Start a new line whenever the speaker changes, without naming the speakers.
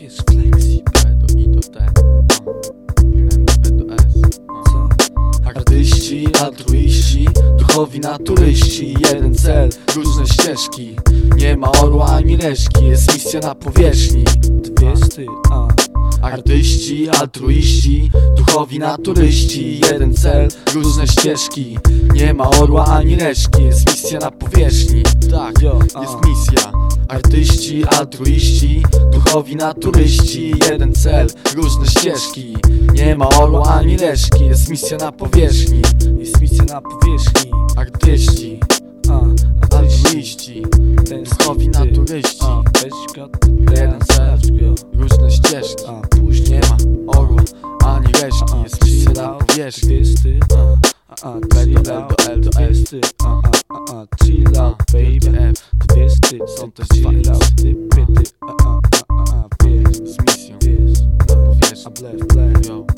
Wiesz, flexi, P do I do T M do S? Artyści, altruiści, duchowi naturyści Jeden cel, różne ścieżki Nie ma orła ani reszki, jest misja na powierzchni
Dwie sty, a
Artyści, altruiści, duchowi naturyści. Jeden cel, różne ścieżki. Nie ma orła ani reszki, jest misja na powierzchni. Tak, jest misja. Artyści, altruiści, duchowi naturyści. Jeden cel, różne ścieżki. Nie ma orła ani reszki, jest misja na powierzchni.
Jest misja na powierzchni.
Artyści, altruiści, duchowi naturyści. Jeden cel. Różne ścieżki Wiesz
gdzie
jest
ty? A, a, a,
L do L do S
ty A, a, a, a, baby
F
To wiesz
są też
chill Ty, pyty, a, a, a, a, wiesz
Z misją,
wiesz, a blef, blef, yo.